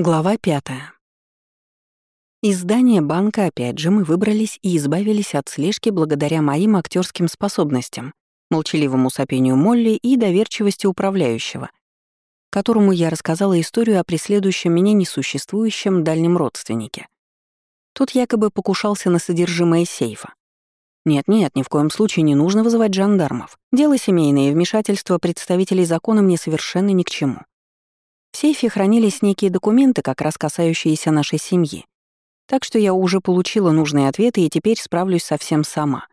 Глава пятая. Из здания банка опять же мы выбрались и избавились от слежки благодаря моим актерским способностям, молчаливому сопению Молли и доверчивости управляющего, которому я рассказала историю о преследующем меня несуществующем дальнем родственнике. Тот якобы покушался на содержимое сейфа. Нет-нет, ни в коем случае не нужно вызывать жандармов. Дело семейное и вмешательство представителей закона мне совершенно ни к чему. В сейфе хранились некие документы, как раз касающиеся нашей семьи. Так что я уже получила нужные ответы и теперь справлюсь совсем сама.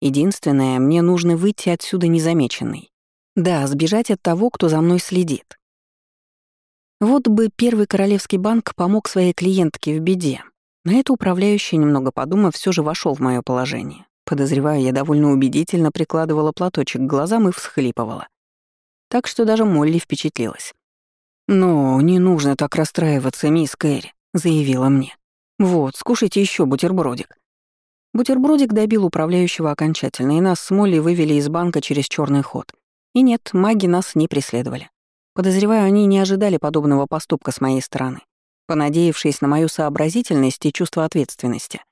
Единственное, мне нужно выйти отсюда незамеченной. Да, сбежать от того, кто за мной следит. Вот бы Первый Королевский банк помог своей клиентке в беде. На это управляющий, немного подумав, все же вошел в мое положение. Подозреваю, я довольно убедительно прикладывала платочек к глазам и всхлипывала. Так что даже Молли впечатлилась. «Но не нужно так расстраиваться, мисс Кэрри», — заявила мне. «Вот, скушайте еще бутербродик». Бутербродик добил управляющего окончательно, и нас с Молли вывели из банка через черный ход. И нет, маги нас не преследовали. Подозреваю, они не ожидали подобного поступка с моей стороны, понадеявшись на мою сообразительность и чувство ответственности.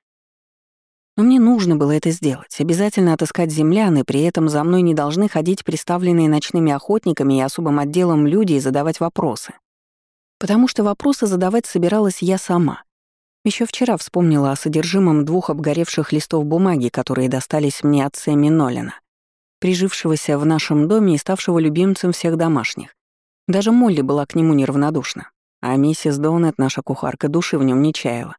Но мне нужно было это сделать, обязательно отыскать землян, и при этом за мной не должны ходить представленные ночными охотниками и особым отделом люди и задавать вопросы. Потому что вопросы задавать собиралась я сама. Еще вчера вспомнила о содержимом двух обгоревших листов бумаги, которые достались мне от Сэмми Нолина, прижившегося в нашем доме и ставшего любимцем всех домашних. Даже Молли была к нему неравнодушна, а миссис Доннет, наша кухарка, души в нем не чаяла.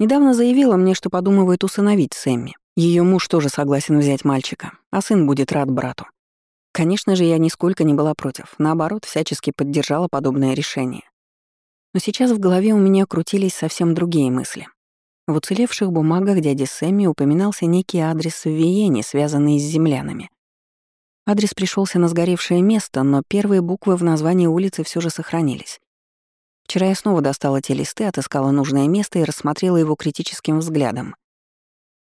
Недавно заявила мне, что подумывает усыновить Сэмми. Ее муж тоже согласен взять мальчика, а сын будет рад брату. Конечно же, я нисколько не была против, наоборот, всячески поддержала подобное решение. Но сейчас в голове у меня крутились совсем другие мысли. В уцелевших бумагах дяди Сэмми упоминался некий адрес в Виене, связанный с землянами. Адрес пришелся на сгоревшее место, но первые буквы в названии улицы все же сохранились. Вчера я снова достала те листы, отыскала нужное место и рассмотрела его критическим взглядом.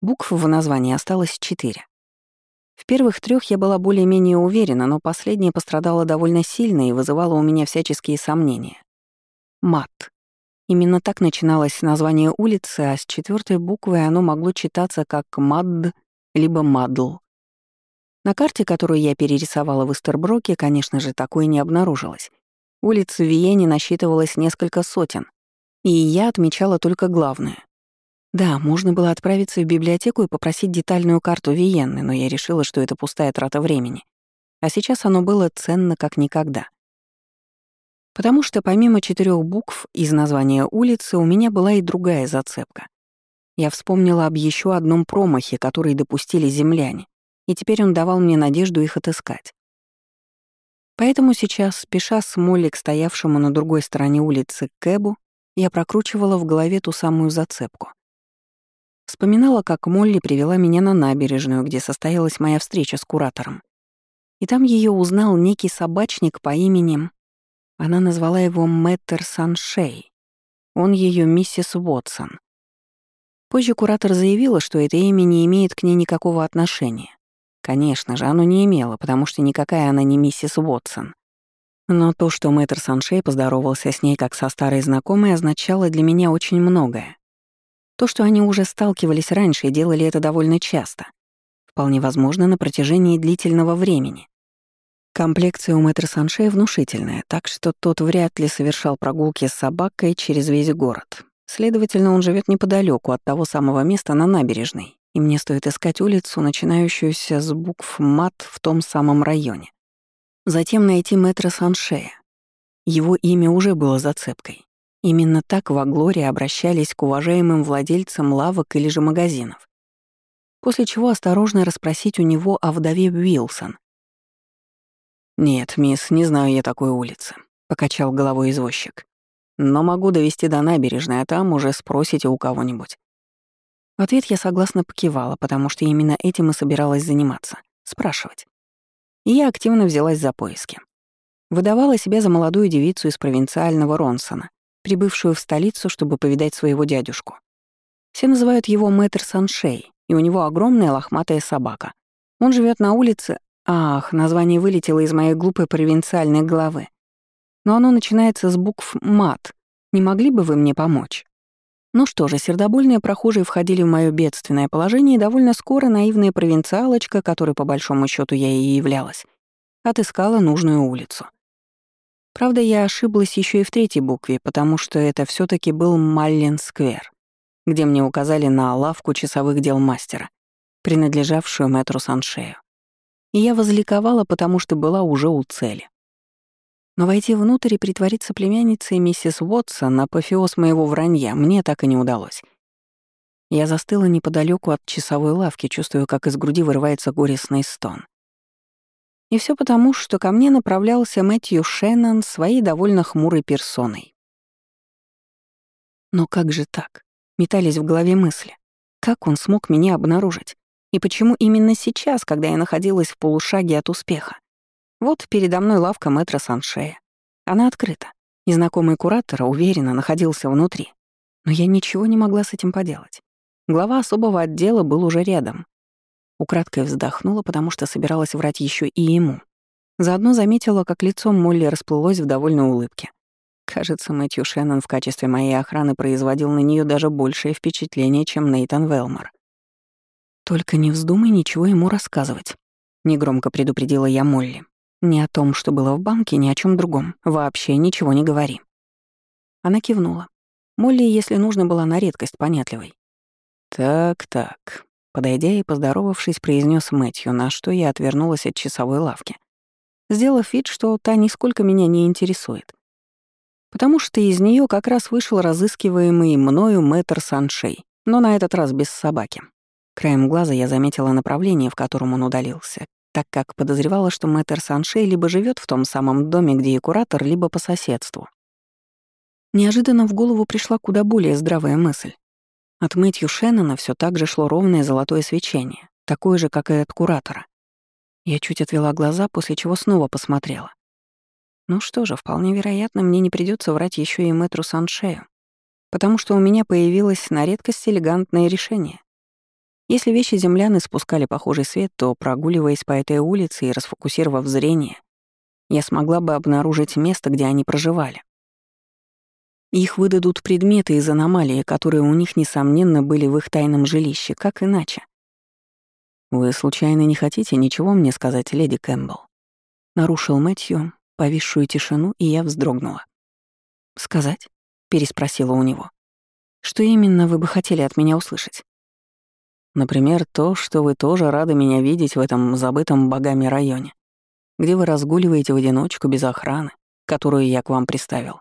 Букв в названии осталось четыре. В первых трех я была более-менее уверена, но последняя пострадала довольно сильно и вызывала у меня всяческие сомнения. Мат. Именно так начиналось название улицы, а с четвертой буквой оно могло читаться как Мадд либо Мадл. На карте, которую я перерисовала в Эстерброке, конечно же, такое не обнаружилось. Улиц в Виене насчитывалось несколько сотен, и я отмечала только главное. Да, можно было отправиться в библиотеку и попросить детальную карту Виенны, но я решила, что это пустая трата времени. А сейчас оно было ценно как никогда. Потому что помимо четырех букв из названия улицы у меня была и другая зацепка. Я вспомнила об еще одном промахе, который допустили земляне, и теперь он давал мне надежду их отыскать. Поэтому сейчас, спеша с Молли к стоявшему на другой стороне улицы Кэбу, я прокручивала в голове ту самую зацепку. Вспоминала, как Молли привела меня на набережную, где состоялась моя встреча с куратором. И там ее узнал некий собачник по имени... Она назвала его Мэттер Саншей. Он ее миссис Уотсон. Позже куратор заявила, что это имя не имеет к ней никакого отношения. Конечно же, оно не имело, потому что никакая она не миссис Уотсон. Но то, что мэтр Саншей поздоровался с ней как со старой знакомой, означало для меня очень многое. То, что они уже сталкивались раньше и делали это довольно часто. Вполне возможно, на протяжении длительного времени. Комплекция у мэтра Саншея внушительная, так что тот вряд ли совершал прогулки с собакой через весь город. Следовательно, он живет неподалеку от того самого места на набережной, и мне стоит искать улицу, начинающуюся с букв «мат» в том самом районе. Затем найти мэтра Саншея. Его имя уже было зацепкой. Именно так в Аглоре обращались к уважаемым владельцам лавок или же магазинов. После чего осторожно расспросить у него о вдове Уилсон. «Нет, мисс, не знаю я такой улицы», — покачал головой извозчик. «Но могу довести до набережной, а там уже спросите у кого-нибудь. В ответ я согласно покивала, потому что именно этим и собиралась заниматься — спрашивать. И я активно взялась за поиски. Выдавала себя за молодую девицу из провинциального Ронсона, прибывшую в столицу, чтобы повидать своего дядюшку. Все называют его мэтр Саншей, и у него огромная лохматая собака. Он живет на улице... Ах, название вылетело из моей глупой провинциальной головы. Но оно начинается с букв «мат», Не могли бы вы мне помочь?» Ну что же, сердобольные прохожие входили в мое бедственное положение, и довольно скоро наивная провинциалочка, которой по большому счету я и являлась, отыскала нужную улицу. Правда, я ошиблась еще и в третьей букве, потому что это все таки был Маллин-сквер, где мне указали на лавку часовых дел мастера, принадлежавшую мэтру Саншею. И я возликовала, потому что была уже у цели. Но войти внутрь и притвориться племянницей миссис Уотсон, апофеоз моего вранья, мне так и не удалось. Я застыла неподалеку от часовой лавки, чувствуя, как из груди вырывается горестный стон. И все потому, что ко мне направлялся Мэтью Шеннон своей довольно хмурой персоной. Но как же так? Метались в голове мысли. Как он смог меня обнаружить? И почему именно сейчас, когда я находилась в полушаге от успеха? Вот передо мной лавка мэтра Саншея. Она открыта. Незнакомый куратор, уверенно, находился внутри. Но я ничего не могла с этим поделать. Глава особого отдела был уже рядом, Украдкой вздохнула, потому что собиралась врать еще и ему. Заодно заметила, как лицо Молли расплылось в довольной улыбке. Кажется, Мэтью Шеннон в качестве моей охраны производил на нее даже большее впечатление, чем Нейтан Велмор. «Только не вздумай ничего ему рассказывать», — негромко предупредила я Молли. «Ни о том, что было в банке, ни о чем другом. Вообще ничего не говори». Она кивнула. Молли, если нужно, была на редкость понятливой. «Так-так», Подойдя и поздоровавшись, произнес Мэтью, на что я отвернулась от часовой лавки, сделав вид, что та нисколько меня не интересует. Потому что из нее как раз вышел разыскиваемый мною мэтр Саншей, но на этот раз без собаки. Краем глаза я заметила направление, в котором он удалился, так как подозревала, что мэтр Саншей либо живет в том самом доме, где и куратор, либо по соседству. Неожиданно в голову пришла куда более здравая мысль. От Мэтью Шеннона все так же шло ровное золотое свечение, такое же, как и от куратора. Я чуть отвела глаза, после чего снова посмотрела. Ну что же, вполне вероятно, мне не придется врать еще и мэтру Саншею, потому что у меня появилось на редкость элегантное решение. Если вещи землян испускали похожий свет, то, прогуливаясь по этой улице и расфокусировав зрение, я смогла бы обнаружить место, где они проживали. Их выдадут предметы из аномалии, которые у них, несомненно, были в их тайном жилище, как иначе. «Вы случайно не хотите ничего мне сказать, леди Кэмпбелл?» Нарушил Мэтью повисшую тишину, и я вздрогнула. «Сказать?» — переспросила у него. «Что именно вы бы хотели от меня услышать?» «Например, то, что вы тоже рады меня видеть в этом забытом богами районе, где вы разгуливаете в одиночку без охраны, которую я к вам приставил.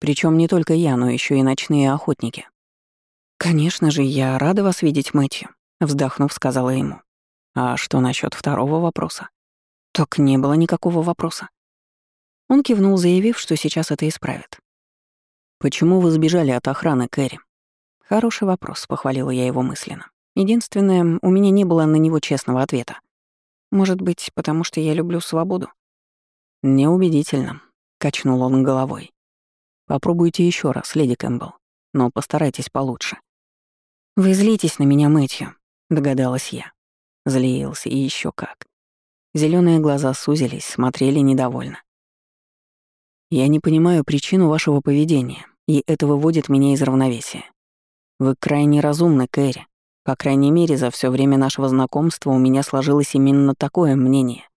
Причем не только я, но еще и ночные охотники. «Конечно же, я рада вас видеть, Мэтью», — вздохнув, сказала ему. «А что насчет второго вопроса?» «Так не было никакого вопроса». Он кивнул, заявив, что сейчас это исправит. «Почему вы сбежали от охраны, Кэрри?» «Хороший вопрос», — похвалила я его мысленно. Единственное, у меня не было на него честного ответа. Может быть, потому что я люблю свободу? Неубедительно, качнул он головой. Попробуйте еще раз, леди Кэмпбелл, но постарайтесь получше. Вы злитесь на меня, Мэтью, догадалась я. Злился и еще как. Зеленые глаза сузились, смотрели недовольно. Я не понимаю причину вашего поведения, и это выводит меня из равновесия. Вы крайне разумны, Кэрри. По крайней мере, за все время нашего знакомства у меня сложилось именно такое мнение.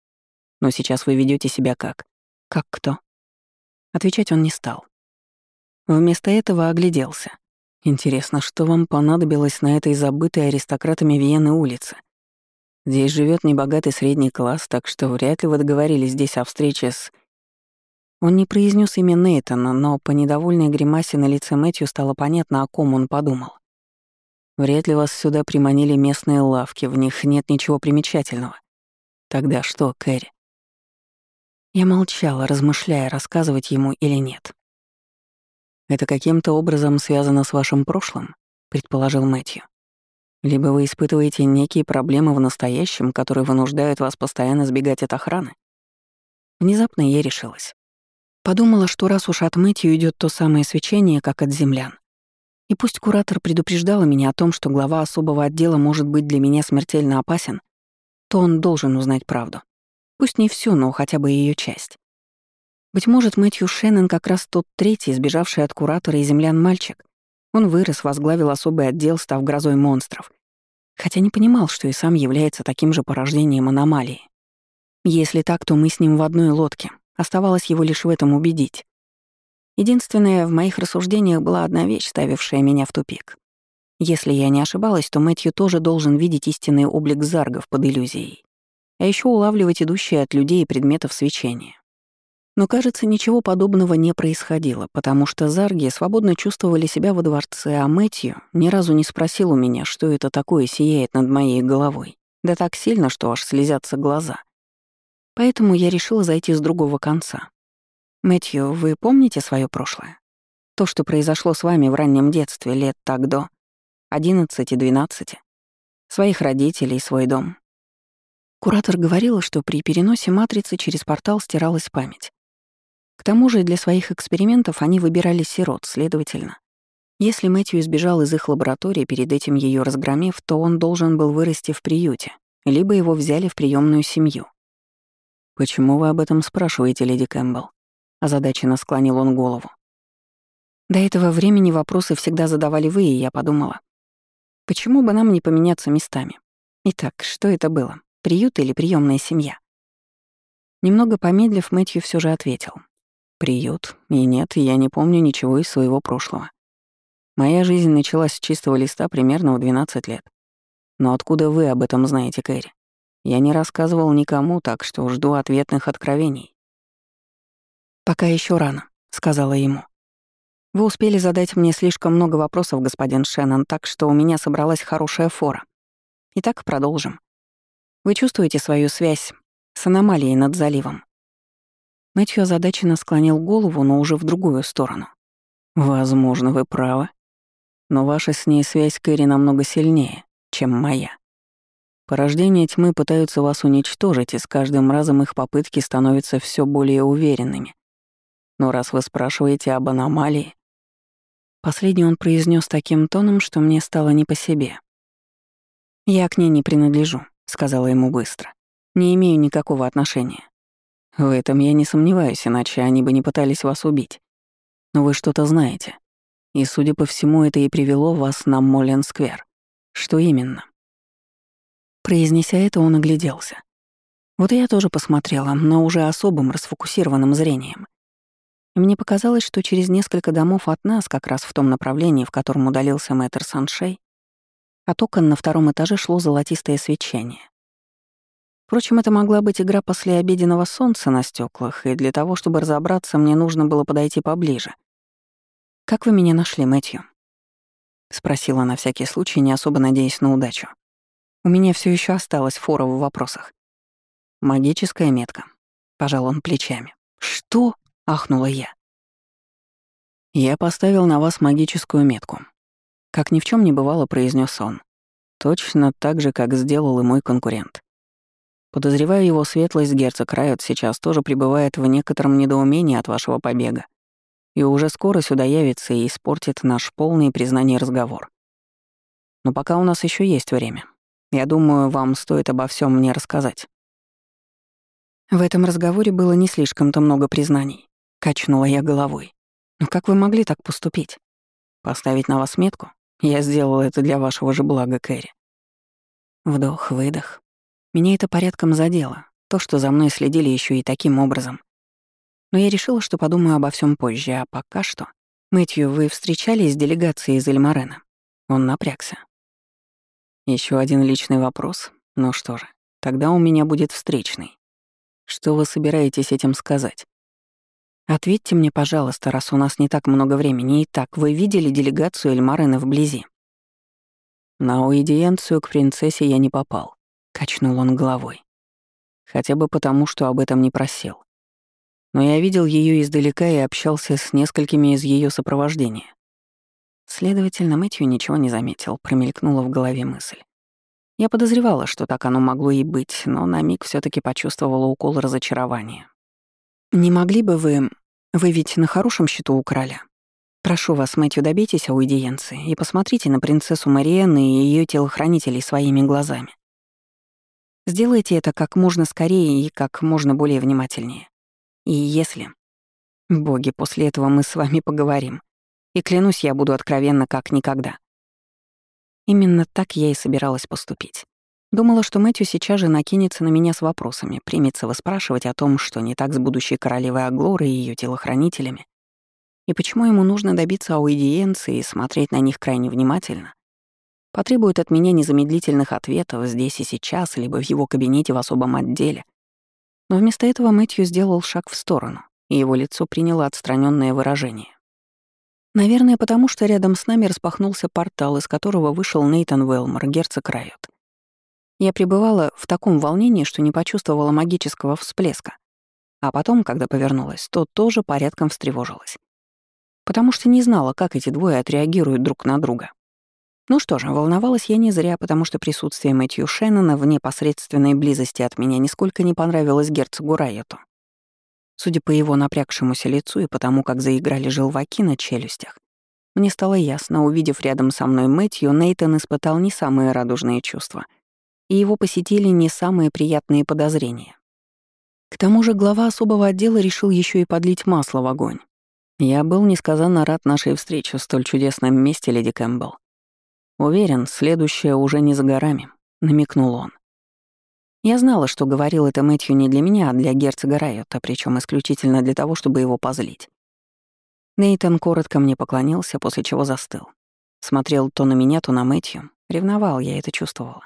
Но сейчас вы ведете себя как? Как кто? Отвечать он не стал. Вместо этого огляделся. Интересно, что вам понадобилось на этой забытой аристократами Вены улице? Здесь живет небогатый средний класс, так что вряд ли вы договорились здесь о встрече с... Он не произнес имя Нейтана, но по недовольной гримасе на лице Мэтью стало понятно, о ком он подумал. Вряд ли вас сюда приманили местные лавки, в них нет ничего примечательного. Тогда что, Кэрри? Я молчала, размышляя, рассказывать ему или нет. Это каким-то образом связано с вашим прошлым, предположил Мэтью. Либо вы испытываете некие проблемы в настоящем, которые вынуждают вас постоянно сбегать от охраны. Внезапно я решилась. Подумала, что раз уж от Мэтью идет то самое свечение, как от землян. И пусть куратор предупреждала меня о том, что глава особого отдела может быть для меня смертельно опасен, то он должен узнать правду. Пусть не всю, но хотя бы ее часть. Быть может, Мэтью Шеннон как раз тот третий, сбежавший от куратора и землян мальчик. Он вырос, возглавил особый отдел, став грозой монстров. Хотя не понимал, что и сам является таким же порождением аномалии. Если так, то мы с ним в одной лодке. Оставалось его лишь в этом убедить. Единственное, в моих рассуждениях была одна вещь, ставившая меня в тупик. Если я не ошибалась, то Мэтью тоже должен видеть истинный облик заргов под иллюзией, а еще улавливать идущие от людей и предметов свечения. Но, кажется, ничего подобного не происходило, потому что зарги свободно чувствовали себя во дворце, а Мэтью ни разу не спросил у меня, что это такое сияет над моей головой. Да так сильно, что аж слезятся глаза. Поэтому я решила зайти с другого конца. Мэтью, вы помните свое прошлое? То, что произошло с вами в раннем детстве, лет так до 11-12. Своих родителей, свой дом. Куратор говорила, что при переносе матрицы через портал стиралась память. К тому же для своих экспериментов они выбирали сирот, следовательно. Если Мэтью избежал из их лаборатории, перед этим ее разгромив, то он должен был вырасти в приюте, либо его взяли в приемную семью. «Почему вы об этом спрашиваете, леди Кэмпбелл?» Озадаченно склонил он голову. До этого времени вопросы всегда задавали вы, и я подумала, почему бы нам не поменяться местами? Итак, что это было? Приют или приемная семья? Немного помедлив, Мэтью все же ответил. Приют. И нет, я не помню ничего из своего прошлого. Моя жизнь началась с чистого листа примерно в 12 лет. Но откуда вы об этом знаете, Кэрри? Я не рассказывал никому, так что жду ответных откровений. «Пока еще рано», — сказала ему. «Вы успели задать мне слишком много вопросов, господин Шеннон, так что у меня собралась хорошая фора. Итак, продолжим. Вы чувствуете свою связь с аномалией над заливом?» Мэтью озадаченно склонил голову, но уже в другую сторону. «Возможно, вы правы. Но ваша с ней связь Кэрри намного сильнее, чем моя. Порождения тьмы пытаются вас уничтожить, и с каждым разом их попытки становятся все более уверенными. Но раз вы спрашиваете об аномалии... Последний он произнес таким тоном, что мне стало не по себе. «Я к ней не принадлежу», — сказала ему быстро. «Не имею никакого отношения. В этом я не сомневаюсь, иначе они бы не пытались вас убить. Но вы что-то знаете. И, судя по всему, это и привело вас на Моллен-сквер. Что именно?» Произнеся это, он огляделся. Вот я тоже посмотрела, но уже особым расфокусированным зрением. Мне показалось, что через несколько домов от нас, как раз в том направлении, в котором удалился мэтр Саншей, от окон на втором этаже шло золотистое свечение. Впрочем, это могла быть игра после обеденного солнца на стеклах, и для того, чтобы разобраться, мне нужно было подойти поближе. «Как вы меня нашли, Мэтью?» — спросила на всякий случай, не особо надеясь на удачу. У меня все еще осталось фора в вопросах. «Магическая метка», — пожал он плечами. «Что?» — ахнула я. «Я поставил на вас магическую метку», — как ни в чем не бывало, произнес он. Точно так же, как сделал и мой конкурент. Подозреваю его светлость герцог Райот сейчас тоже пребывает в некотором недоумении от вашего побега и уже скоро сюда явится и испортит наш полный признание разговор. Но пока у нас еще есть время. Я думаю, вам стоит обо всем мне рассказать. В этом разговоре было не слишком-то много признаний. Качнула я головой. «Но как вы могли так поступить? Поставить на вас метку? Я сделала это для вашего же блага, Кэрри». Вдох, выдох. Меня это порядком задело. То, что за мной следили еще и таким образом. Но я решила, что подумаю обо всем позже, а пока что... Мэтью, вы встречались с делегацией из Эльмарена? Он напрягся. Еще один личный вопрос. Ну что же, тогда у меня будет встречный. Что вы собираетесь этим сказать? Ответьте мне, пожалуйста, раз у нас не так много времени. Итак, вы видели делегацию Эльмарена вблизи? На аудиенцию к принцессе я не попал, качнул он головой. Хотя бы потому, что об этом не просил. Но я видел ее издалека и общался с несколькими из ее сопровождения. Следовательно, Мэтью ничего не заметил, промелькнула в голове мысль. Я подозревала, что так оно могло и быть, но на миг все таки почувствовала укол разочарования. «Не могли бы вы... Вы ведь на хорошем счету у короля. Прошу вас, Мэтью, добейтесь аудиенции и посмотрите на принцессу Мариэнну и ее телохранителей своими глазами. Сделайте это как можно скорее и как можно более внимательнее. И если... Боги, после этого мы с вами поговорим. И клянусь, я буду откровенна как никогда. Именно так я и собиралась поступить. Думала, что Мэтью сейчас же накинется на меня с вопросами, примется выспрашивать о том, что не так с будущей королевой Аглорой и ее телохранителями, и почему ему нужно добиться аудиенции и смотреть на них крайне внимательно. Потребует от меня незамедлительных ответов здесь и сейчас, либо в его кабинете в особом отделе. Но вместо этого Мэтью сделал шаг в сторону, и его лицо приняло отстраненное выражение. Наверное, потому что рядом с нами распахнулся портал, из которого вышел Нейтан Велмор, герцог Райот. Я пребывала в таком волнении, что не почувствовала магического всплеска. А потом, когда повернулась, то тоже порядком встревожилась. Потому что не знала, как эти двое отреагируют друг на друга. Ну что же, волновалась я не зря, потому что присутствие Мэтью Шеннона в непосредственной близости от меня нисколько не понравилось герцогу Райоту. Судя по его напрягшемуся лицу и потому, как заиграли желваки на челюстях, мне стало ясно, увидев рядом со мной Мэтью, Нейтан испытал не самые радужные чувства, и его посетили не самые приятные подозрения. К тому же глава особого отдела решил еще и подлить масло в огонь. Я был несказанно рад нашей встрече в столь чудесном месте, леди Кэмпбелл. Уверен, следующее уже не за горами, намекнул он. Я знала, что говорил это Мэтью не для меня, а для герцога Райота, причем исключительно для того, чтобы его позлить. Нейтан коротко мне поклонился, после чего застыл. Смотрел то на меня, то на Мэтью. Ревновал, я это чувствовала.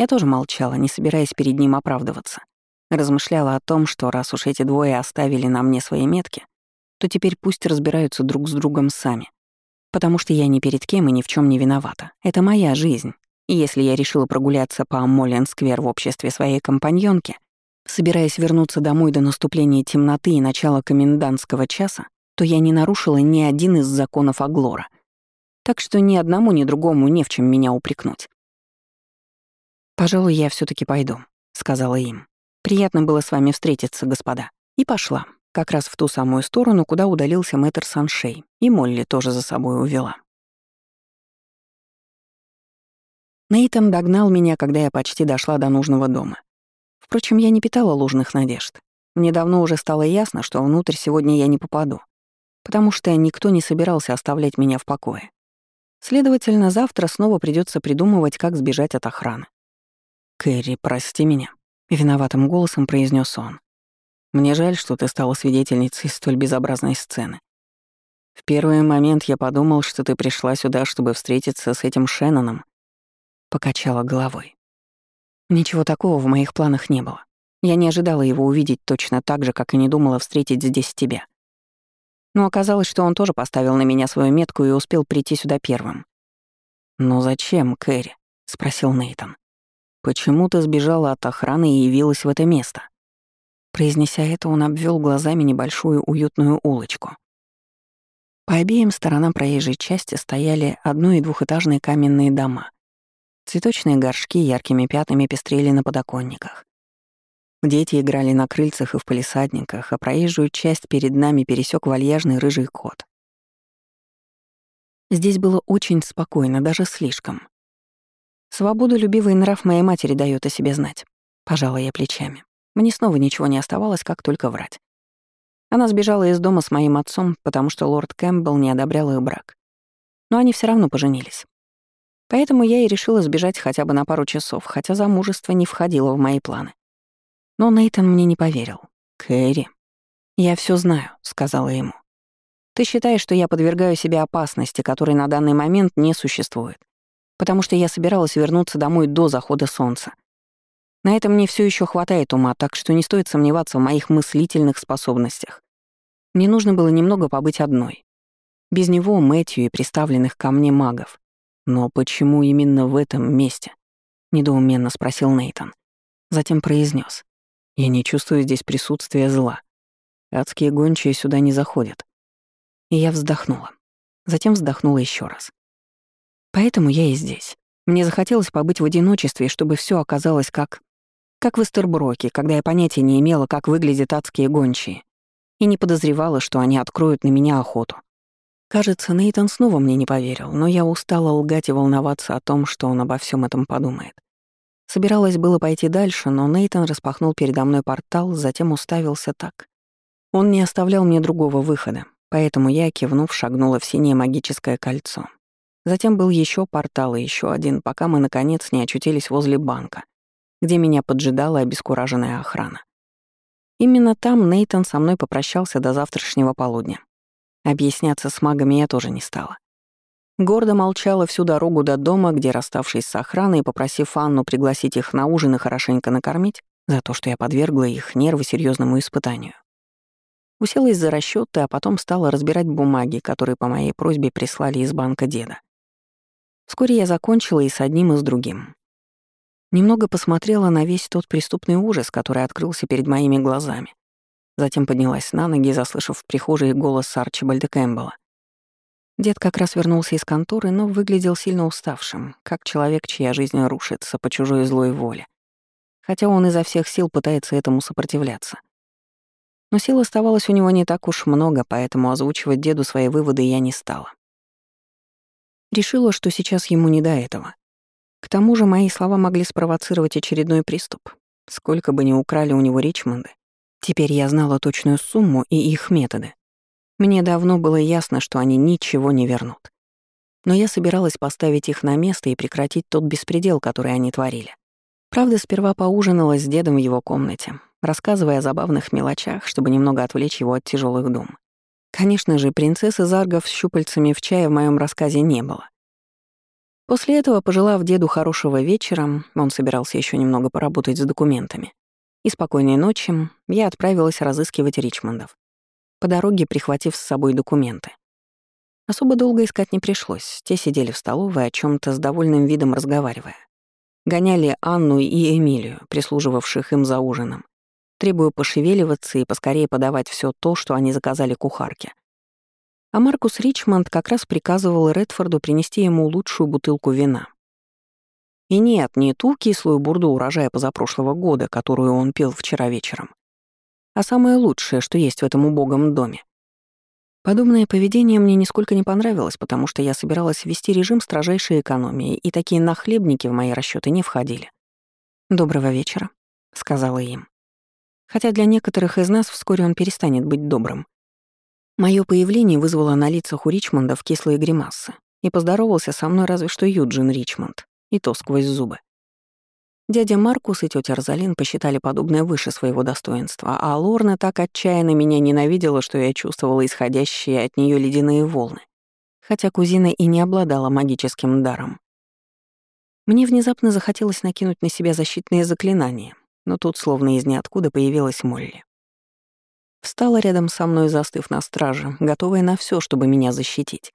Я тоже молчала, не собираясь перед ним оправдываться. Размышляла о том, что раз уж эти двое оставили на мне свои метки, то теперь пусть разбираются друг с другом сами. Потому что я ни перед кем и ни в чем не виновата. Это моя жизнь, и если я решила прогуляться по Моллен-сквер в обществе своей компаньонки, собираясь вернуться домой до наступления темноты и начала комендантского часа, то я не нарушила ни один из законов Аглора. Так что ни одному, ни другому не в чем меня упрекнуть. «Пожалуй, я все таки пойду», — сказала им. «Приятно было с вами встретиться, господа». И пошла, как раз в ту самую сторону, куда удалился мэтр Саншей, и Молли тоже за собой увела. Нейтан догнал меня, когда я почти дошла до нужного дома. Впрочем, я не питала ложных надежд. Мне давно уже стало ясно, что внутрь сегодня я не попаду, потому что никто не собирался оставлять меня в покое. Следовательно, завтра снова придется придумывать, как сбежать от охраны. «Кэрри, прости меня», — виноватым голосом произнес он. «Мне жаль, что ты стала свидетельницей столь безобразной сцены. В первый момент я подумал, что ты пришла сюда, чтобы встретиться с этим Шенноном, Покачала головой. Ничего такого в моих планах не было. Я не ожидала его увидеть точно так же, как и не думала встретить здесь тебя. Но оказалось, что он тоже поставил на меня свою метку и успел прийти сюда первым. «Но зачем, Кэрри?» — спросил Нейтон. «Почему ты сбежала от охраны и явилась в это место?» Произнеся это, он обвел глазами небольшую уютную улочку. По обеим сторонам проезжей части стояли одно- и двухэтажные каменные дома — Цветочные горшки яркими пятнами пестрели на подоконниках. Дети играли на крыльцах и в палисадниках, а проезжую часть перед нами пересек вальяжный рыжий кот. Здесь было очень спокойно, даже слишком. Свободолюбивый нрав моей матери дает о себе знать. Пожала я плечами. Мне снова ничего не оставалось, как только врать. Она сбежала из дома с моим отцом, потому что лорд Кэмпбелл не одобрял их брак. Но они все равно поженились. Поэтому я и решила сбежать хотя бы на пару часов, хотя замужество не входило в мои планы. Но Нейтан мне не поверил. «Кэрри». «Я все знаю», — сказала ему. «Ты считаешь, что я подвергаю себе опасности, которой на данный момент не существует, потому что я собиралась вернуться домой до захода солнца. На это мне все еще хватает ума, так что не стоит сомневаться в моих мыслительных способностях. Мне нужно было немного побыть одной. Без него, Мэтью и приставленных ко мне магов. «Но почему именно в этом месте?» — недоуменно спросил Нейтон. Затем произнес: «Я не чувствую здесь присутствия зла. Адские гончие сюда не заходят». И я вздохнула. Затем вздохнула еще раз. Поэтому я и здесь. Мне захотелось побыть в одиночестве, чтобы все оказалось как... Как в Эстерброке, когда я понятия не имела, как выглядят адские гончие, и не подозревала, что они откроют на меня охоту. Кажется, Нейтан снова мне не поверил, но я устала лгать и волноваться о том, что он обо всем этом подумает. Собиралась было пойти дальше, но Нейтан распахнул передо мной портал, затем уставился так, Он не оставлял мне другого выхода, поэтому я, кивнув, шагнула в синее магическое кольцо. Затем был еще портал и еще один, пока мы, наконец, не очутились возле банка, где меня поджидала обескураженная охрана. Именно там Нейтон со мной попрощался до завтрашнего полудня. Объясняться с магами я тоже не стала. Гордо молчала всю дорогу до дома, где, расставшись с охраной и попросив Анну пригласить их на ужин и хорошенько накормить, за то, что я подвергла их нервы серьезному испытанию. Уселась за расчеты, а потом стала разбирать бумаги, которые по моей просьбе прислали из банка деда. Вскоре я закончила и с одним, и с другим. Немного посмотрела на весь тот преступный ужас, который открылся перед моими глазами. Затем поднялась на ноги, заслышав в прихожей голос Арчибальда Кэмпбелла. Дед как раз вернулся из конторы, но выглядел сильно уставшим, как человек, чья жизнь рушится по чужой злой воле. Хотя он изо всех сил пытается этому сопротивляться. Но сил оставалось у него не так уж много, поэтому озвучивать деду свои выводы я не стала. Решила, что сейчас ему не до этого. К тому же мои слова могли спровоцировать очередной приступ. Сколько бы ни украли у него Ричмонды, теперь я знала точную сумму и их методы. Мне давно было ясно, что они ничего не вернут. Но я собиралась поставить их на место и прекратить тот беспредел, который они творили. Правда, сперва поужинала с дедом в его комнате, рассказывая о забавных мелочах, чтобы немного отвлечь его от тяжелых дум. Конечно же, принцессы Заргов с щупальцами в чае в моем рассказе не было. После этого, пожелав деду хорошего вечера, он собирался еще немного поработать с документами, и спокойной ночи, я отправилась разыскивать Ричмондов, по дороге прихватив с собой документы. Особо долго искать не пришлось, те сидели в столовой, о чем то с довольным видом разговаривая. Гоняли Анну и Эмилию, прислуживавших им за ужином, требуя пошевеливаться и поскорее подавать все то, что они заказали кухарке. А Маркус Ричмонд как раз приказывал Редфорду принести ему лучшую бутылку вина. И нет, не ту кислую бурду урожая позапрошлого года, которую он пил вчера вечером, а самое лучшее, что есть в этом убогом доме. Подобное поведение мне нисколько не понравилось, потому что я собиралась ввести режим строжайшей экономии, и такие нахлебники в мои расчеты не входили. «Доброго вечера», — сказала им. Хотя для некоторых из нас вскоре он перестанет быть добрым. Мое появление вызвало на лицах у Ричмондов кислые гримасы, и поздоровался со мной разве что Юджин Ричмонд, и то сквозь зубы. Дядя Маркус и тетя Розалин посчитали подобное выше своего достоинства, а Лорна так отчаянно меня ненавидела, что я чувствовала исходящие от нее ледяные волны, хотя кузина и не обладала магическим даром. Мне внезапно захотелось накинуть на себя защитные заклинания, но тут словно из ниоткуда появилась Молли. Встала рядом со мной, застыв на страже, готовая на все, чтобы меня защитить.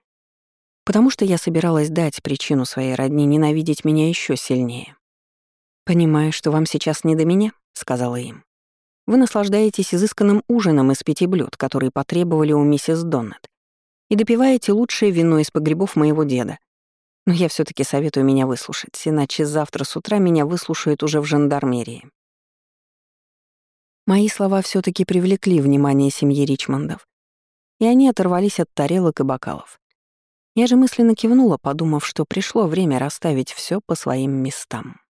Потому что я собиралась дать причину своей родни ненавидеть меня еще сильнее. «Понимаю, что вам сейчас не до меня», — сказала им. «Вы наслаждаетесь изысканным ужином из пяти блюд, которые потребовали у миссис Доннет, и допиваете лучшее вино из погребов моего деда. Но я все таки советую меня выслушать, иначе завтра с утра меня выслушают уже в жандармерии. Мои слова все таки привлекли внимание семьи Ричмондов, и они оторвались от тарелок и бокалов. Я же мысленно кивнула, подумав, что пришло время расставить все по своим местам.